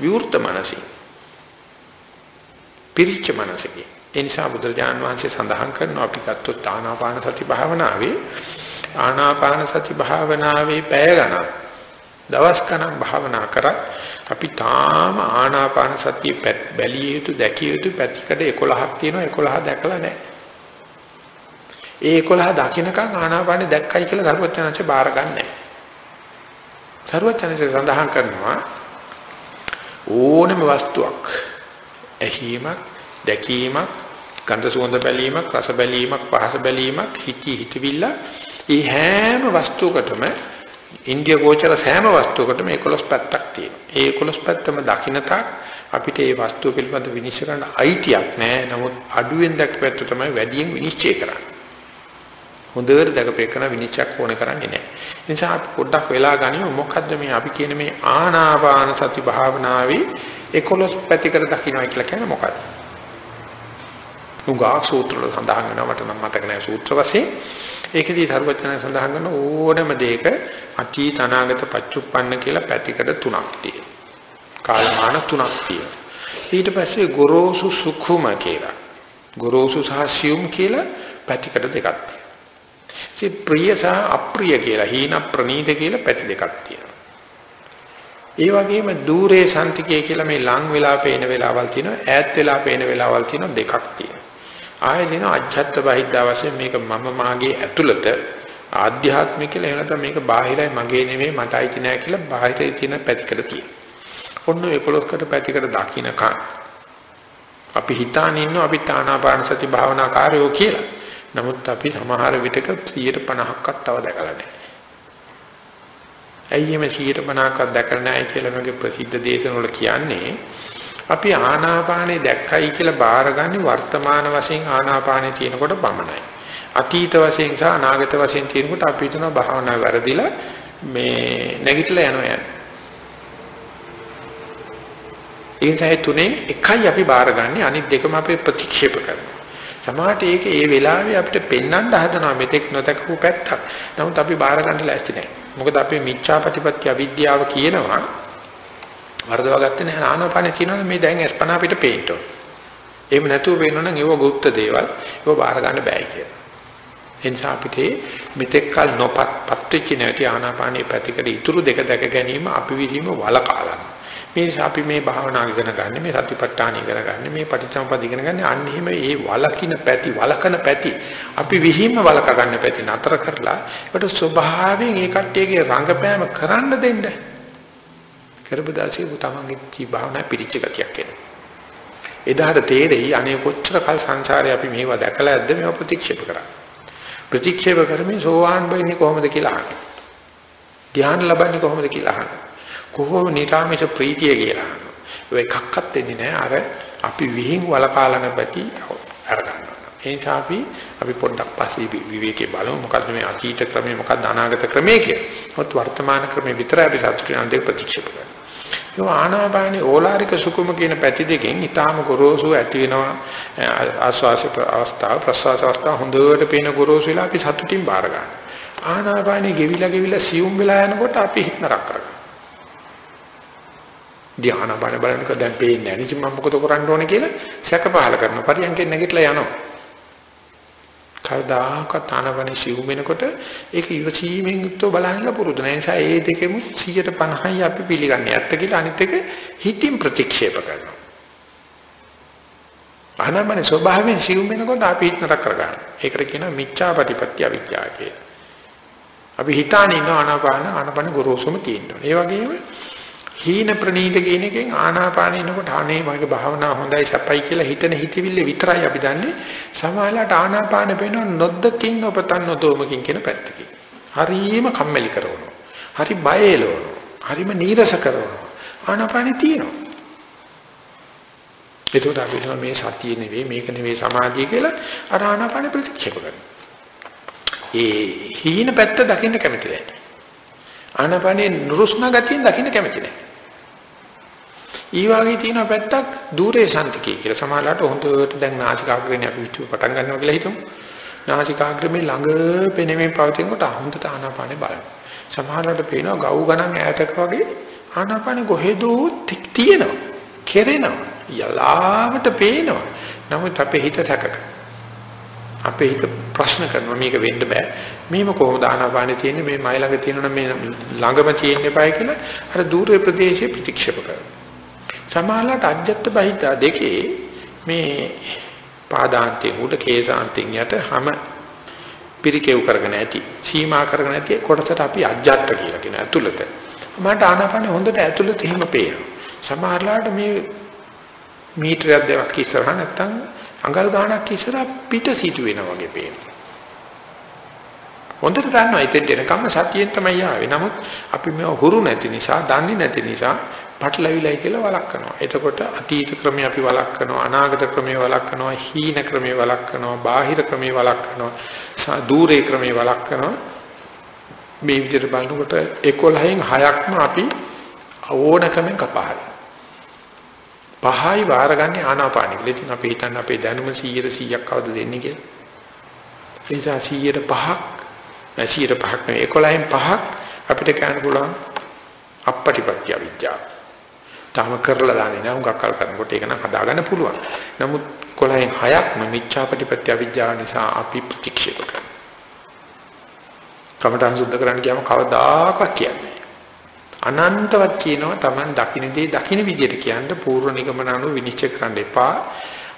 විවෘත මනසින්. පිරිච්ච මනසකින්. ඒ නිසා බුදුරජාන් වහන්සේ සඳහන් කරනවා අපි ගත්තොත් ආනාපාන සති භාවනාවේ ආනාපාන සති භාවනාවේ පැය ගණන් දවස් ගණන් භාවනා කරත් අපි තාම ආනාපාන සතිය බැලිය යුතු දැකිය යුතු පැතිකඩ 11ක් තියෙනවා 11 දැකලා නැහැ. ඒ 11 දකින්නකම් ආනාපානෙ දැක්කයි කියලා සරුවචනanse බාර ගන්නෑ. සරුවචනanse සඳහන් කරනවා ඕනම වස්තුවක් ඇහිීමක් දැකීමක් ගන්ධ සුවඳ බැලීමක් රස බැලීමක් පහස බැලීමක් හිතී හිතවිල්ල ඒ හැම වස්තුවකටම ඉන්දිය ගෝචර සෑම වස්තුවකටම 11 පැත්තක් තියෙනවා. ඒ 11 පැත්තම දකින්නට අපිට ඒ වස්තුව පිළිබඳ විනිශ්චය කරන්න අයිතියක් නැහැ. නමුත් අඩුවෙන් දැක්පැත්ත තමයි වැඩියෙන් විනිශ්චය කරන්නේ. හොඳට දැකපේකන විනිශ්චයක් ඕන කරන්නේ නැහැ. ඒ නිසා අපි පොඩ්ඩක් වෙලා ගනිමු මොකද්ද මේ අපි කියන මේ ආනාපාන සති භාවනාවේ 11 පැතිකඩ දකින්නයි කියලා කියන්නේ මොකක්ද? උගා සූත්‍ර වල සඳහන් වෙනවා මට නම් මතක නැහැ සූත්‍ර වශයෙන්. ඒකදී සර්වඥයන් සඳහන් කරන ඕනම දෙයක අතීත අනාගත පච්චුප්පන්න කියලා පැතිකඩ තුනක් තියෙනවා. කාලමාන තුනක් තියෙනවා. ඊට පස්සේ ගොරෝසු සුඛුම කියලා. ගොරෝසු සහ සියුම් කියලා පැතිකඩ දෙකක් තියෙනවා. ඉතින් ප්‍රිය සහ අප්‍රිය කියලා හීන ප්‍රනීත කියලා පැති දෙකක් තියෙනවා. ඒ වගේම দূරේ සම්තිකය කියලා මේ ලං වෙලා පේන වෙලාවල් තියෙනවා ඈත් වෙලා පේන වෙලාවල් තියෙනවා දෙකක් තියෙනවා. ආයෙ දින අජ්ජත් බහිද්දා වශයෙන් මේක මම මාගේ ඇතුළත ආධ්‍යාත්මික කියලා එහෙම නැත්නම් මේක බාහිරයි මගේ නෙමෙයි මටයි නෑ කියලා බාහිරේ තියෙන පැතිකඩ තියෙනවා. ඔන්න 11කට පැතිකඩ දකින්නකම් අපි හිතාන ඉන්නවා අපි තානාපාන සති භාවනා කාර්යෝ කියලා. නමුත් අපි සමහර විටක 150ක්වත් තව දැකලා නැහැ. ඇයි මේ 150ක්වත් දැකලා නැහැ කියලා මගේ ප්‍රසිද්ධ දේශන වල කියන්නේ අපි ආනාපානේ දැක්කයි කියලා බාරගන්නේ වර්තමාන වශයෙන් ආනාපානේ තියෙනකොට පමණයි. අතීත වශයෙන් සහ අනාගත වශයෙන් තියෙනකොට අපි හිතනවා භාවනා වැරදිලා මේ නැගිටලා යනවා යන්නේ. ඒ නිසා තුනෙන් එකයි අපි බාරගන්නේ අනිත් දෙකම අපි ප්‍රතික්ෂේප කරනවා. සමහරට ඒක ඒ වෙලාවේ අපිට පෙන්වන්න හදනවා මෙතෙක් නොදකපු පැත්තක්. නමුත් අපි බාර ගන්න ලෑස්ති නැහැ. මොකද අපේ මිච්ඡාපටිපත්‍ය අවිද්‍යාව කියනවා වර්ධව ගත්තේ නැහැ ආනාපානේ කියනවනේ මේ දැන් අස්පනා අපිට පේන්න ඕන. එහෙම නැතුව වෙනවනම් ඒව গুপ্ত දේවල් ඒව බාර ගන්න බෑ කියලා. එනිසා අපිට මෙතෙක් කල නොපත් පත්‍විච්ච නැති ආනාපානයේ පැතිකඩ ඉතුරු දෙක දැක ගැනීම අපි විසීම වලකාලන. මේ අපි මේ භාවනා ඉගෙන ගන්න මේ සතිපට්ඨාන ඉගෙන ගන්න මේ පටිච්චසමුප්පාද ඉගෙන ගන්න අන්න එහෙම ඒ වලකින පැති වලකන පැති අපි විහිම වලක ගන්න පැති නතර කරලා ඒකට ස්වභාවයෙන් ඒ කට්ටියගේ රංගපෑම කරන්න දෙන්න. කරබදාසිය තමන්ගේ ජී භාවනා පිරිච්ච ගතියක් එනවා. එදාට තේරෙයි අනේ කොච්චර කල් සංසාරේ අපි මේවා දැකලා ඇද්ද මේවා ප්‍රතික්ෂේප කරා. ප්‍රතික්ෂේප කරමින් සෝවාන් වෙන්නේ කොහොමද කියලා අහනවා. ධ්‍යාන ලබන්නේ කොහොමද කියලා අහනවා. කොහොම නිරාමිෂ ප්‍රීතිය කියලා. ඒ එකක්වත් දෙන්නේ නැහැ අර අපි විහිං වලකාලන පැති අරගන්නවා. ඒ නිසා අපි අපි පොඩ්ඩක් පස්සේ විවේකේ බලමු මොකද්ද මේ අතීත ක්‍රමය මොකක්ද අනාගත ක්‍රමය කියලා. මොකද වර්තමාන ක්‍රමේ විතරයි අපි සතුටින් අන්දේ ප්‍රතික්ෂේප කරන්නේ. ඒ ආනාපානී ඕලාරික සුකුම කියන පැති දෙකෙන් ඊටාම ගොරෝසු ඇති වෙනවා ආස්වාස අවස්ථාව ප්‍රස්වාස අවස්ථාව හොඳට පේන ගොරෝසු වෙලා අපි සතුටින් බාර ගන්නවා. ආනාපානී ගෙවිලා ගෙවිලා සියුම් වෙලා යනකොට අපි හිත නරක කරගන්නවා. ධ්‍යාන බණ බලනකොට දැන් පේන්නේ නැහැ. ඉතින් මම මොකද කරන්න ඕනේ කියලා සැක පහල කරනවා. පරියන්කෙන් නැගිටලා යනවා. කවදාකවත් ආනපන සිව් වෙනකොට ඒක ඉවසීමෙන් යුක්තව බලන්න පුරුදු නැහැ. ඒ නිසා ඒ දෙකෙම 150යි අපි පිළිගන්නේ. ඇත්ත කියලා අනිත් එක හිතින් ප්‍රතික්ෂේප කරනවා. ආනපන ස්වභාවයෙන් සිව් වෙනකොට අපි හිතනට කරගන්නවා. ඒකට කියනවා මිච්ඡාපටිපත්‍ය අවිද්‍යාව කියලා. අපි හිතාන ඉන්න ආනාපාන ආනපන ගොරෝසුම තියෙනවා. ඒ වගේම හීන ප්‍රනීත කියන එකෙන් ආනාපාන ඉනකොට අනේ මගේ භාවනාව හොඳයි සපයි කියලා හිතන හිතවිල්ල විතරයි අපි දන්නේ. සමාහලට ආනාපාන පේන නොද්දකින් ඔපතන් නොදෝමකින් කියන පැත්තකින්. හරිම කම්මැලි කරනවා. හරි බය එලවනවා හරිම නීරස කරනවා. ආනාපානෙ තියෙනවා. ඒකට අපි මේ සතිය නෙවෙයි මේක නෙවෙයි සමාධිය කියලා අර ආනාපාන ප්‍රතික්ෂේප කරනවා. ඒ හීන පැත්ත දකින්න කැමති නැහැ. ආනාපානේ නුරුස්නා ගතියෙන් දකින්න කැමති නැහැ. ඊ වගේ තියෙන පැත්තක් দূරේ සම්තිකේ කියලා. සමහරවිට හොඳට දැන් නාසිකාග්‍රේනේ අපි විචු පටන් ගන්නවා කියලා හිතමු. නාසිකාග්‍රේ ළඟ පෙනෙමින් පවතිනකොට හොඳට ආනාපානේ බලන්න. සමහරවිට පේනවා ගව් ගණන් ඈතක වගේ ආනාපානෙ කොහෙදෝ තියෙනවා. කෙරෙනවා. යලාවට පේනවා. නමුත් අපේ හිත සැකක. අපේ හිත ප්‍රශ්න කරනවා මේක වෙන්න බෑ. මේව කොහොමද ආනාපානෙ තියෙන්නේ මේ මයි ළඟ තියෙනවනම් මේ ළඟම තියෙන්න එපායි කියලා අර দূර ප්‍රදේශයේ ප්‍රතික්ෂේප කරනවා. සමාලලට අජත්ත බහිතා දෙකේ මේ පාදාන්තයෙන් උඩ කේසාන්තයෙන් යට හැම පිරිකෙව් කරගෙන ඇති සීමා කරගෙන ඇති කොටසට අපි අජත්ත කියලා කියන ඇතුළත මට ආනාපානෙ හොඳට ඇතුළත හිම පේනවා. සමහරලාට මේ මීටරයක් දෙකක් ඉස්සරහ නැත්තම් අඟල් ගාණක් ඉස්සරහ පිට සිටු වෙනා වගේ පේනවා. හොඳට දන්නවා ඉතින් එනකම් සතියෙන් තමයි ආවේ. නමුත් අපි මේව හුරු නැති නිසා, දන්නේ නැති නිසා පටලවිලයි කියලා වළක්වනවා. එතකොට අතීත ක්‍රමයේ අපි වළක්වනවා, අනාගත ක්‍රමයේ වළක්වනවා, හීන ක්‍රමයේ වළක්වනවා, බාහිර ක්‍රමයේ වළක්වනවා, දූරේ ක්‍රමයේ වළක්වනවා. මේ විදිහට බලනකොට 11න් 6ක්ම අපි ඕනකමෙන් කපහරි. පහයි වාරගන්නේ ආනාපානෙ. ඉතින් අපි හිතන්නේ අපේ දැනුම 100 100ක් කවද දෙන්නේ කියලා. ඒ නිසා 100ට 5ක් 100ට 5ක් නෙවෙයි 11න් 5ක් අපිට කියන්න පුළුවන් අපපටිපත්‍ය විද්‍යාව. තාම කරලා දාන්නේ නැහැ. උඟක් කල් කරනකොට ඒක නම් හදාගන්න පුළුවන්. නමුත් 11න් 6ක්ම මිච්ඡාපටිපත්‍ය විද්‍යාව නිසා අපි ප්‍රතික්ෂේප කරනවා. කමඨං සුද්ධ කරන්න කියම කවදාකවත් කියන්නේ අනන්තවත් කියනවා Taman දකින්නේ දකින්න විදියට කියන්න පූර්ව නිගමන අනුව විනිශ්චය කරන්න එපා.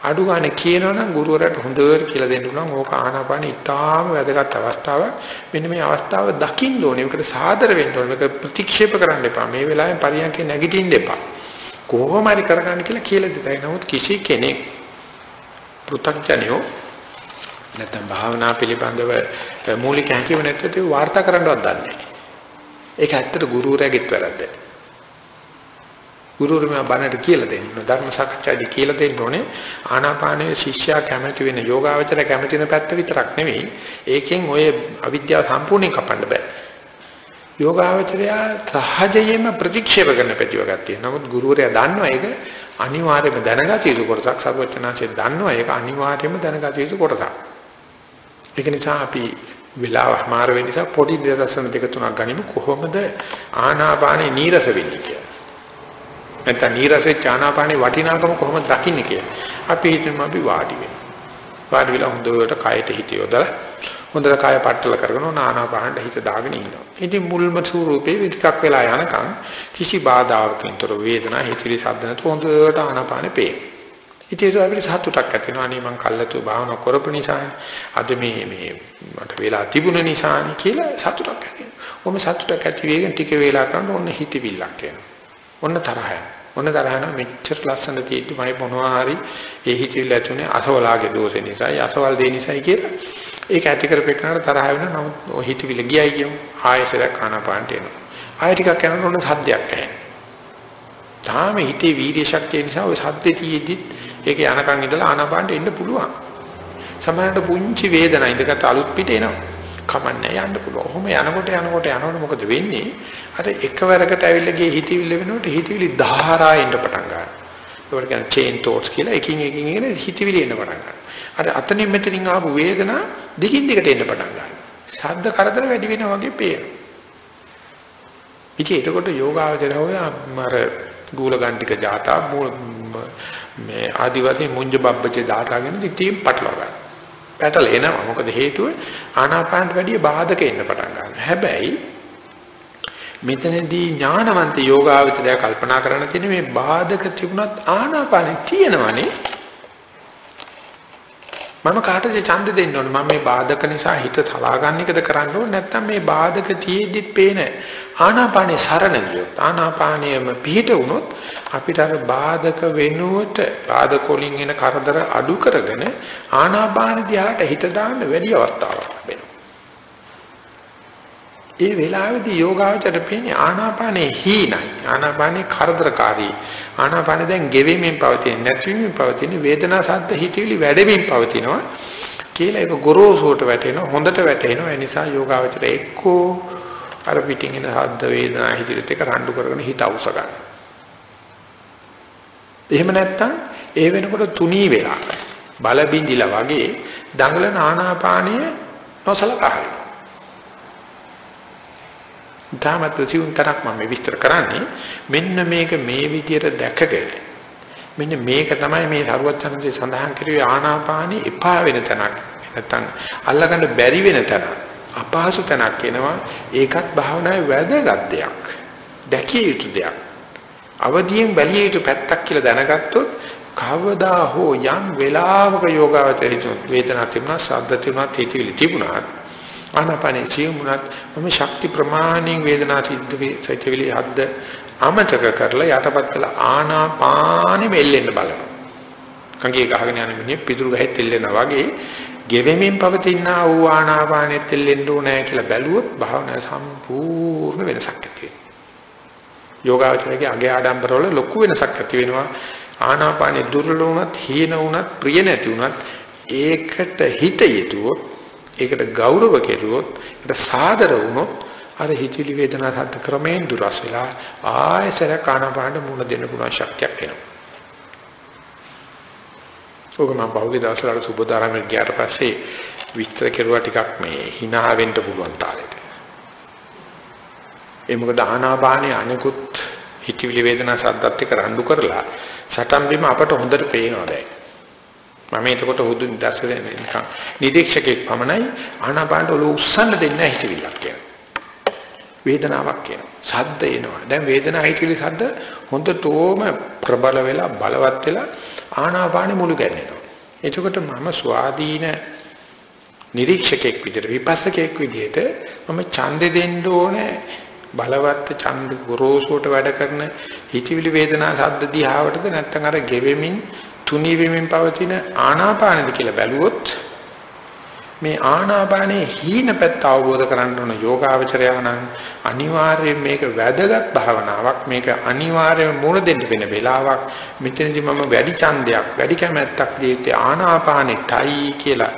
අඩු ගන්න කියනවනම් ගුරුවරයාට හොඳට කියලා දෙන්න උනම් ඕක ආනාපාන ඉතාම වැදගත් අවස්ථාවක්. මෙන්න මේ අවස්ථාව දකින්න ඕනේ. ඒකට සාදර වෙන්න ඕනේ. මේක ප්‍රතික්ෂේප කරන්න එපා. මේ වෙලාවෙන් පරියන්කේ නැගිටින්න එපා. කොහොම හරි කරගන්න කියලා කියලා දෙතයි. නමුත් කිසි කෙනෙක් පෘථග්ජනියෝ නැත්නම් භාවනා පිළිබඳව මූලික හැකියාව නැත්නම් වාර්තා කරන්නවත් දන්නේ නැහැ. ඒක ඇත්තට ගුරුවරයාගෙත් වැරද්ද. ගුරුවරයා බණට කියලා දෙන්න. ධර්ම සාකච්ඡාදී කියලා දෙන්න ඕනේ. ආනාපානයේ ශිෂ්‍යයා කැමති වෙන යෝගාවචර කැමති වෙන පැත්ත විතරක් නෙවෙයි. ඒකෙන් ඔය අවිද්‍යාව සම්පූර්ණයෙන් කපන්න බෑ. යෝගාවචරයා සහජයෙන්ම ප්‍රතික්ෂේප කරන ප්‍රතිවගක් තියෙනවා. නමුත් ගුරුවරයා දන්නවා ඒක. අනිවාර්යයෙන්ම දැනගත යුතු කොටසක්. සර්වඥාන්සේ දන්නවා ඒක අනිවාර්යයෙන්ම දැනගත යුතු කොටසක්. ඒක නිසා අපි වෙලාව මාර වෙන නිසා පොඩි දර්ශන දෙක තුනක් ගනිමු. කොහොමද ආනාපානේ නීරස වෙන්නේ කියලා. නැත්නම් නීරසේ ආනාපානේ වටිනාකම කොහොමද දකින්නේ කියලා. අපි හිතමු අපි වාඩි වෙනවා. වාඩි වෙලා හොඳට කයට හිත යොදලා හොඳට කය පట్టල කරගෙන ආනාපානට හිත දාගෙන ඉන්නවා. ඉතින් මුල්ම ස්වරූපේ විතිකක් වෙලා යනකම් කිසි බාධාවකින් තොර වේදනා හිතවිලි ශබ්ද නැතුව හොඳට ආනාපානේ පේනවා. ඉතින් ඒක අපිට සතුටක් ඇති වෙනවා. අනේ මං කල්ලාතු භාවනා කරපු නිසා අද මේ මේ මට වෙලා තිබුණ නිසා කියලා සතුටක් ඇති වෙනවා. ඔම සතුටක් ඇති වෙගෙන ටික වේලා කරනකොට ඔන්න හිතවිල්ලක් එනවා. ඔන්න තරහය. ඔන්න තරහන මෙච්චර ලස්සන තියෙද්දි මම මොනවා හරි ඒ හිතවිල්ල ඇතුනේ අසවලාගේ දෝෂ නිසායි අසවල් දේ නිසායි කියලා ඒක ඇති කරපෙන්නාට තරහ වෙනවා. නමුත් ඔය හිතවිල්ල ගියයි කියමු. ආයෙසරක් කනපාන්ට එනවා. ආයෙ ටිකක් යනකොට සද්දයක් ඇහෙනවා. තාම හිතේ වීර්ය ශක්තිය නිසා ඔය සද්දේ තියෙද්දිත් ඒක යනකන් ඉඳලා ආනාපානට එන්න පුළුවන්. සමහරවිට පුංචි වේදනා ඉඳකට අලුත් පිට එනවා. කමන්නේ යන්න පුළුවන්. ඔහොම යනකොට යනකොට යනකොට මොකද වෙන්නේ? අර එකවරකට ඇවිල්ලා ගියේ හිතවිල්ල වෙනකොට හිතවිලි ධාරා එන්න පටන් ගන්නවා. ඒවට කියන chain thoughts කියලා එකින් එකින් එකින් හිතවිලි එන්න පටන් ගන්නවා. අර අතනින් මෙතනින් ආපු වේදනා දිගින් දිගට එන්න පටන් ගන්නවා. ශබ්ද කරදර වැඩි වෙනවා වගේ පේනවා. ඉතින් එතකොට යෝගාවචරය ඔය අර ගූලගන්ටික ජාතා මේ ආදිවාසී මුංජ බබ්බච දාතාගෙන ඉතින් පටලවා ගන්න. පැටල එනවා. මොකද හේතුව ආනාපානට වැඩිය බාධක එන්න පටන් ගන්නවා. හැබැයි මෙතනදී ඥානවන්ත යෝගාවචරය කල්පනා කරන්න තියෙන මේ බාධක තිබුණත් ආනාපානෙ තියෙනවනේ. මම කාටද ඡන්ද දෙන්න ඕනේ? මම මේ බාධක නිසා හිත සලා ගන්න එකද කරන්න ඕනේ? නැත්නම් මේ බාධක තියෙද්දිත් පේන ආනාපානේ සරණ ගියොත් ආනාපානියම පිහිට වුණොත් අපිට අර බාධක වෙනුවට බාධක වලින් එන කරදර අඩු කරගෙන ආනාපාන දිහාට හිත දාන්න වැඩි අවස්ථාවක් ලැබෙනවා. ඒ වෙලාවේදී යෝගාවචර පේන්නේ ආනාපානේ හීනයි. ආනාපානේ කරදරකාරී. ආනාපානේ දැන් ගෙවෙමින් පවතින නැතිවීමින් පවතින වේදනා සද්ද හිතවිලි වැඩෙමින් පවතිනවා. කියලා ඒක ගොරෝසුවට වැටෙනවා හොඳට වැටෙනවා. ඒ නිසා යෝගාවචර එක්කෝ අර පිටින් එන ශබ්ද වේදනා හිතිරිට එක රණ්ඩු කරගෙන හිත අවශ්‍ය ගන්න. එහෙම නැත්නම් ඒ වෙනකොට තුනී වෙලා බල බින්දිලා වගේ දඟලන ආනාපානීය නොසලකා තාමත් සිවුන් තරක් මම විස්තර කරන්නේ. මෙන්න මේක මේ විදියට දැකගෙන මෙන්න මේක තමයි මේ සරුවචනන්සේ සඳහන් කරුවේ ආනාපානෙ එපා වෙන තැනක්. නැත්තම් අල්ලගන්න බැරි වෙන තැනක් අපහසු තැනක් එනවා. ඒකත් භාවනාවේ වැදගත් දෙයක්. දැකිය යුතු දෙයක්. අවදියෙන් බැලිය යුතු පැත්තක් කියලා දැනගත්තොත් කවදා හෝ යම් වෙලාවක යෝගාවචරිත වේදනාවක් තිබුණා ශබ්ද තිබුණා තීතිවිලි තිබුණා ආනාපානේ සියුමුණත් මම ශක්ති ප්‍රමාණයෙන් වේදනා සිද්ධ වේ හද්ද අමතක කරලා යටපත් කළ ආනාපානෙ මෙල්ලෙන්න බලනවා. කංගේ ගහගෙන යන මිනිහ පිටුරු ගහෙත් එල්ලෙනා වගේ ගෙවෙමින් පවතින ආ ආනාපානෙත් එල්ලෙන්න ඕනේ කියලා බැලුවොත් භාවනාව සම්පූර්ණ වෙනසක් ඇති වෙනවා. යෝගාවචරයේ අගේ ආඩම්බරවල ලොකු වෙනසක් ඇති වෙනවා. ආනාපානෙ දුර්වල වුණත්, හීන වුණත්, ප්‍රිය නැති වුණත් ඒකට හිත යෙදුවොත්, ඒකට ගෞරව කෙරුවොත්, ඒකට සාදර වුණොත් අර හිතිලි වේදනා සද්ද ක්‍රමයෙන් දුරස් වෙලා ආයසර ආනාපානෙ මුණ දෙන්න පුළුවන් ශක්තියක් එනවා. ඔක මම බෞද්ධ දවසවල සුබදාරාමෙන් ගියාට පස්සේ විස්තර කෙරුවා ටිකක් මේ hina වෙන්න පුළුවන් තාලෙට. ඒ මොකද ආනාපානේ අනිකුත් හිතවිලි වේදනා සද්දත් එක්ක රණ්ඩු කරලා සටන් බිම අපට හොඳට පේනවා දැන්. මම එතකොට හුදු නිදර්ශනයක් නිකන් නිරීක්ෂකෙක් පමණයි ආනාපානට ඔලුව උස්සන්න දෙන්නේ නැහැ හිතවිල්ලක් කියනවා. වේදනාවක් කියනවා. සද්ද එනවා. දැන් වේදනාව හිතවිලි සද්ද හොඳටම ප්‍රබල වෙලා බලවත් වෙලා ආනාපානෙ මුළු ගැන්වෙනවා. එතකොට මම ස්වාධීන නිරීක්ෂකෙක් විදිහට විපස්සකෙක් විදිහට මම ඡන්දෙ දෙන්න ඕනේ බලවත් ඡන්ද ගොරෝසුවට වැඩ කරන හිතවිලි වේදනා සද්ද දිහාවටද නැත්නම් අර ගෙවෙමින් තුනී වෙමින් පවතින ආනාපානෙද කියලා බැලුවොත් මේ ආනාපානයේ හීන පැත්ත අවබෝධ කරගන්න ඕන යෝගාවචරයනම් අනිවාර්යයෙන් මේක වැදගත් භාවනාවක්. මේක අනිවාර්යයෙන් මුණ දෙන්න වෙන වෙලාවක්. මෙතනදී මම වැඩි ඡන්දයක් වැඩි කැමැත්තක් දීත්තේ ආනාපානෙටයි කියලා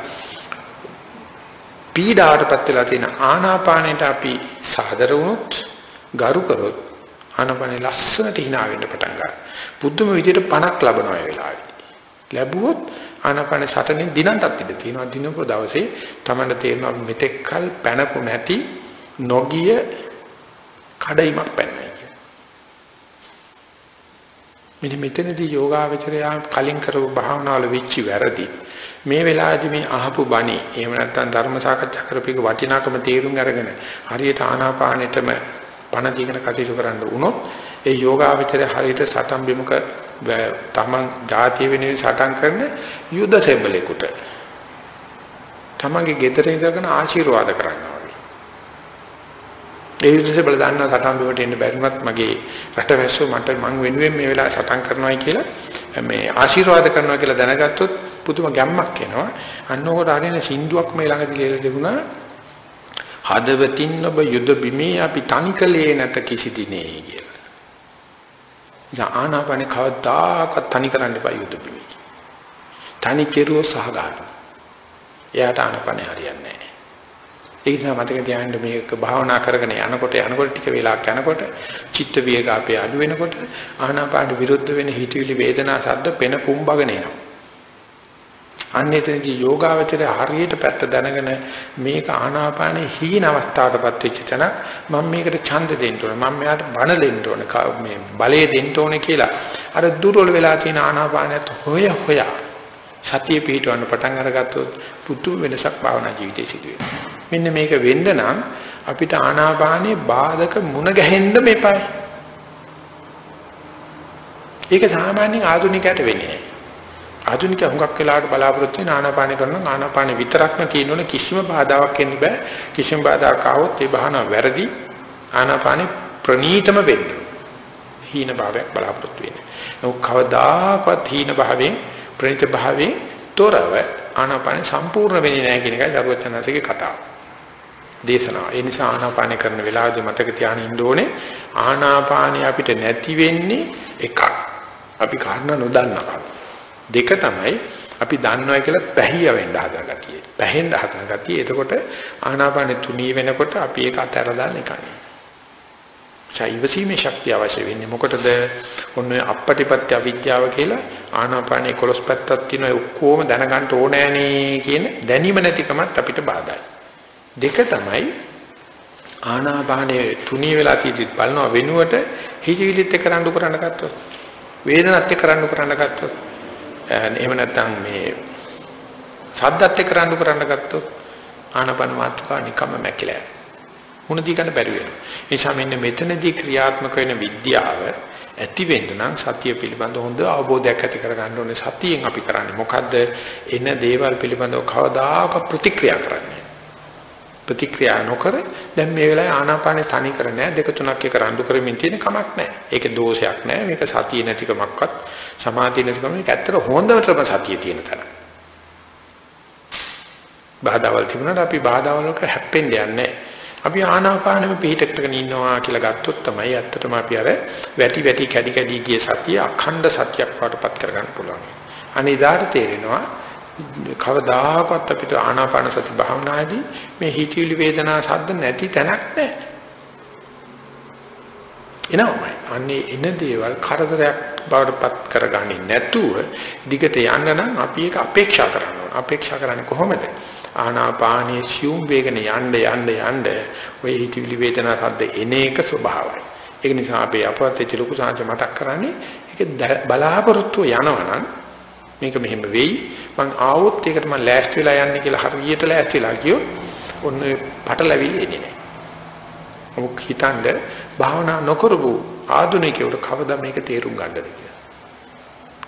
පීඩාවටපත් වෙලා තියෙන ආනාපානෙට අපි සාදර වුණොත් ගරු කරොත් ආනාපානෙ ලස්සනට hina වෙන්න පටන් ගන්නවා. බුද්ධම විදියට පණක් ලබනවා ඒ වෙලාවේ. ලැබුවොත් ආනාපාන සටනේ දිනන්ටත් ඉඳ තියෙනවා. දිනක දවසේ තමයි තේරෙනවා මෙතෙක්කල් පැනපු නැති නොගිය කඩයිමක් පැනනයි මෙන්න මෙතනදී යෝගාවචරය කලින් කරපු භාවනාවල වෙච්චි වැරදි. මේ වෙලාවේදී මේ අහපු බණි එහෙම නැත්නම් ධර්ම සාකච්ඡා කරපේක වටිනාකම තේරුම් අරගෙන හරියට ආනාපානෙටම පණ දීගෙන කටයුතු කරන්න වුණොත් ඒ යෝගාවචරය හරියට සතම් බිමක තමන් ಜಾතිය වෙනුවෙන් සටන් කරන යුද සෙබලෙකුට තමන්ගේ ගෙදර ඉඳගෙන ආශිර්වාද කරනවා වගේ. ඒ යුද සෙබල දන්න සටන් බිමට එන්න බැරිමත් මගේ රටවැස්සෝ මට මං වෙනුවෙන් මේ වෙලාව සටන් කරනවායි කියලා මේ ආශිර්වාද කරනවා කියලා දැනගත්තොත් පුදුම ගැම්මක් එනවා. අන්න ඕකට අරින සින්දුවක් මේ ළඟදී ලියලා තිබුණා. හදවතින් ඔබ යුද බිමේ අපි තනිකලේ නැත කිසි දිනේ කියලා. ඉතින් ආනාපානේ කවදාකවත් තනි කරන්න එපා යුද බිමේ. තනි කෙරුවොත් සහ ගන්නවා. එයාට ආනාපානේ හරියන්නේ නැහැ. ඒ නිසා මතක තියාගන්න මේක භාවනා කරගෙන යනකොට යනකොට ටික වෙලාවක් යනකොට චිත්ත වේග අපේ අඩු වෙනකොට ආනාපාන විරුද්ධ වෙන හිතවිලි වේදනා සද්ද පෙන පුම්බගෙන එනවා. අන්නේතනදී යෝගාවචරය හරියට පැත්ත දැනගෙන මේක ආනාපානයේ හීන අවස්ථාවකටපත් වෙච්ච තැන මම මේකට ඡන්ද දෙන්න ඕනේ මම මෙයාට බණ දෙන්න ඕනේ මේ බලය දෙන්න ඕනේ කියලා අර දුර්වල වෙලා තියෙන ආනාපානයත් හොය හොයා සතිය පිහිටවන්න පටන් අරගත්තොත් පුතු වෙනසක් භාවනා ජීවිතේ සිදු මෙන්න මේක වෙන්න නම් අපිට ආනාපානයේ බාධක මුණ ගැහෙන්න මෙපයි. ඒක සාමාන්‍යයෙන් ආධුනිකයට වෙන්නේ නැහැ. ආධුනික හුඟක් වෙලාවට බලාපොරොත්තු වෙන ආනාපාන කරනවා. ආනාපාන විතරක්ම තියෙනවනේ කිසිම බාධාවක් එන්න බෑ. කිසිම බාධාවක් ආවොත් ඒ බහන වැරදි. ආනාපාන ප්‍රනීතම වෙන්න. හීන භාවයක් බලාපොරොත්තු වෙන්නේ. ඒක කවදාකවත් හීන භාවයෙන් ප්‍රනීත භාවයෙන් තොරව ආනාපාන සම්පූර්ණ වෙන්නේ නැහැ කියන එකයි දරුවචනන්සේගේ කතාව. දේශනාව. ඒ නිසා ආනාපාන කරන වෙලාවදී මතක තියාගෙන ඉන්න ඕනේ ආනාපානිය අපිට නැති වෙන්නේ එකක්. අපි කාරණා නොදන්නකම දෙක තමයි අපි දන්නවා කියලා පැහිය වෙන්න හදන ගතිය. පැහෙන්න හදන ගතිය. එතකොට ආනාපානෙ තුනී වෙනකොට අපි ඒක අතහැර දාන්න එකයි. ඡයිවසීමේ ශක්තිය අවශ්‍ය වෙන්නේ මොකටද? ඔන්න අපපටිපත්‍ය අවිද්‍යාව කියලා ආනාපානෙ 11 පැත්තක් තියෙනවා ඔක්කොම දැනගන්න ඕනෑනේ කියන දැනීම නැතිකමත් අපිට බාධායි. දෙක තමයි ආනාපානේ තුනී වෙලා තියෙද්දි බලනවා වෙනුවට හිතවිලිත් එක්ක රණ්ඩු කරන්න ගත්තොත් වේදනත් එක්ක රණ්ඩු කරන්න ගත්තොත් එහෙම නැත්නම් මේ සද්දත් එක්ක රණ්ඩු කරන්න ගත්තොත් ආනාපාන මාත්‍රා නිකම්ම මැකිලා මුණ දී ගන්න බැරි වෙනවා. ඒ නිසා මෙන්න මෙතනදී ක්‍රියාත්මක වෙන විද්‍යාව ඇති වෙන්න නම් සතිය පිළිබඳ හොඳ අවබෝධයක් ඇති කරගන්න ඕනේ. සතියෙන් අපි කරන්නේ මොකද්ද? එන දේවල් පිළිබඳව කවදාක ප්‍රතික්‍රියා කරන්නේ. ප්‍රතික්‍රියා නොකර දැන් මේ වෙලාවේ ආනාපානේ තනි කර නෑ දෙක තුනක් එක රණ්ඩු කරමින් තියෙන කමක් නෑ. ඒකේ දෝෂයක් නෑ. මේක සතිය නැතිකමක්වත් සමාධිය නැතිකම මේක ඇත්තට හොඳටම සතිය තියෙන තරම්. බාධාවල් තිබුණාට අපි බාධාවල් වලක හැප්පෙන්න යන්නේ අපි ආනාපානෙම පිටකටගෙන ඉන්නවා කියලා ගත්තොත් තමයි ඇත්තටම අපි අර වැටි වැටි කැඩි කැඩි ගිය සතිය අඛණ්ඩ සතියක් වඩපත් කරගන්න පුළුවන්. අනිදාට තේරෙනවා කවදාකවත් අපිට ආනාපාන සති භාවනාදී මේ හිතවිලි වේදනා සද්ද නැති තැනක් නැහැ. එනවාමයි. අන්නේ එන දේවල් කරදරයක් බවට පත් කරගන්නේ නැතුව දිගට යන්න නම් අපි ඒක අපේක්ෂා කරන්න ඕන. අපේක්ෂා කරන්නේ කොහොමද? ආනාපානයේ සියුම් වේගන යන්න යන්න යන්න ඔය හිතවිලි වේදනා සද්ද එන එක ස්වභාවයි. ඒක නිසා අපේ අපවත් ලොකු සාංශ මතක් කරන්නේ ඒක බලාපොරොත්තු යනවනම් මේක මෙහෙම වෙයි මං ආවොත් ඒකට මං ලෑස්ති වෙලා යන්නේ කියලා හරියට ලෑස්ති වෙලා ගියොත් ඔන්න පටලැවිලි එන්නේ නැහැ. මොක හිතනද භාවනා නොකරපු ආධුනිකයෙකුට කවදා මේක තේරුම් ගන්නද කියලා.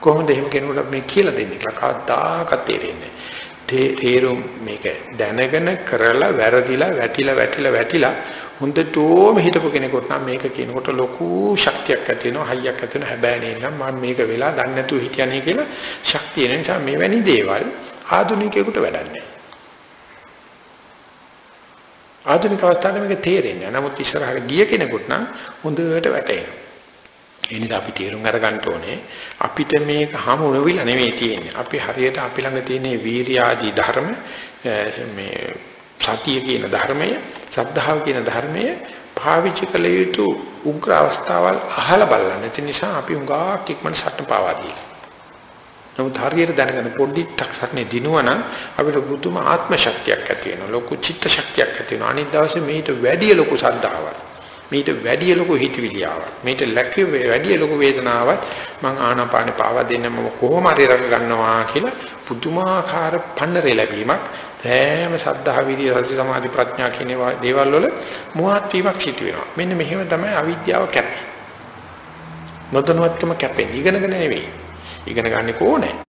කොහොමද එහෙම කෙනෙකුට මේ කියලා දෙන්නේ කියලා කවදාකවත් තේරෙන්නේ නැහැ. තේරුම් මේක දැනගෙන කරලා වැරදිලා වැටිලා වැටිලා වැටිලා හොඳටම හිතපු කෙනෙකුට නම් මේක කියනකොට ලොකු ශක්තියක් ඇති වෙනවා හයියක් ඇති වෙනවා. හැබැයි නේනම් මම මේක වෙලා දන්නේ නැතුව හිටියනේ කියලා ශක්තිය නිසා මෙවැනි දේවල් ආධුනිකයෙකුට වැඩක් නැහැ. ආධුනික අවස්ථාවේ මේක තේරෙන්නේ නැහැ. නමුත් ඉස්සරහට ගිය කෙනෙකුට නම් හොඳට වැටෙනවා. ඒ නිසා අපි තේරුම් අරගන්න ඕනේ අපිට මේක හමු නොවිලා නෙමෙයි තියෙන්නේ. අපි හරියට අපි ළඟ තියෙන වීර්ය ආදී ධර්ම මේ සතිය කියන ධර්මය, සද්ධාව කියන ධර්මය පාවිච්චි කළ යුතු උග්‍ර අවස්ථාවල් අහලා බලන්න. ඒ නිසා අපි උඟා කික්මන සටන පාවා දීලා. නමුත් හරියට දැනගෙන පොඩ්ඩක් සක්නේ දිනුවනම් අපිට බුදුම ආත්ම ශක්තියක් ඇති වෙනවා. ලොකු චිත්ත ශක්තියක් ඇති වෙනවා. අනිත් දවසේ මේට වැඩි ලොකු සද්ධාවක්. මේට වැඩි ලොකු හිතවිලියාවක්. මේට ලැකෙ වැඩි ලොකු වේදනාවක් මං ආනාපාන පාවා දෙන්න මම කොහොම හරි රඟ ගන්නවා කියලා පුදුමාකාර පන්නරේ ලැබීමක් සෑම සද්ධා විරිය සති සමාධි ප්‍රඥා කියන දේවල් වල මුවත් වීමක් සිදු වෙනවා. මෙන්න මෙහෙම තමයි අවිද්‍යාව කැපෙන්නේ. නොදැනුවත්කම කැපෙන්නේ. ඉගෙනගෙන නෙවෙයි. ඉගෙන ගන්න කොහොනේ.